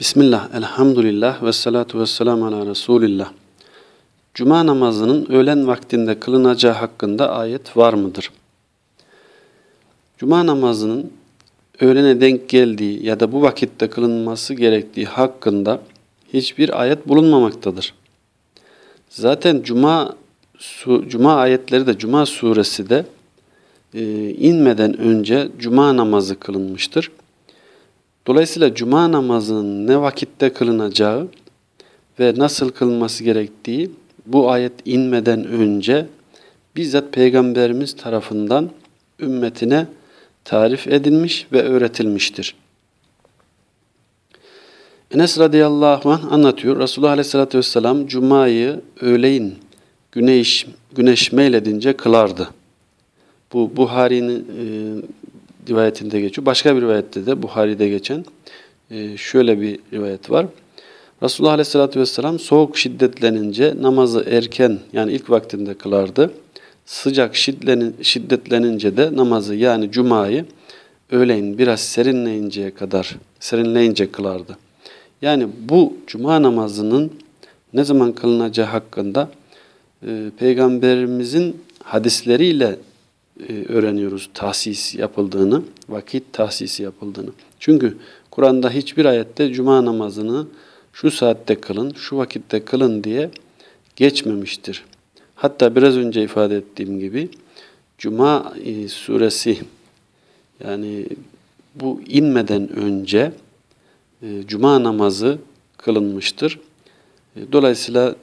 Bismillah, elhamdülillah ve salatu ve selamu ala Resulillah. Cuma namazının öğlen vaktinde kılınacağı hakkında ayet var mıdır? Cuma namazının öğlene denk geldiği ya da bu vakitte kılınması gerektiği hakkında hiçbir ayet bulunmamaktadır. Zaten Cuma Cuma ayetleri de Cuma suresi de e, inmeden önce Cuma namazı kılınmıştır. Dolayısıyla cuma namazının ne vakitte kılınacağı ve nasıl kılınması gerektiği bu ayet inmeden önce bizzat Peygamberimiz tarafından ümmetine tarif edilmiş ve öğretilmiştir. Enes radıyallahu anh anlatıyor. Resulullah aleyhissalatü vesselam Cuma'yı öğleyin güneş, güneş meyledince kılardı. Bu Buhari'nin e, rivayetinde geçiyor. Başka bir rivayette de Buhari'de geçen e, şöyle bir rivayet var. Resulullah Aleyhisselatü Vesselam soğuk şiddetlenince namazı erken yani ilk vaktinde kılardı. Sıcak şiddetlenince de namazı yani cumayı öğleyin biraz serinleyinceye kadar serinleyince kılardı. Yani bu cuma namazının ne zaman kılınacağı hakkında e, Peygamberimizin hadisleriyle e, öğreniyoruz tahsis yapıldığını, vakit tahsisi yapıldığını. Çünkü Kur'an'da hiçbir ayette cuma namazını şu saatte kılın, şu vakitte kılın diye geçmemiştir. Hatta biraz önce ifade ettiğim gibi Cuma e, suresi yani bu inmeden önce e, Cuma namazı kılınmıştır. Dolayısıyla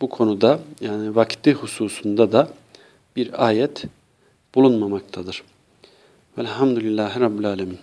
bu konuda yani vakti hususunda da bir ayet bulunmamaktadır. Velhamdülillahi Rabbil Alemin.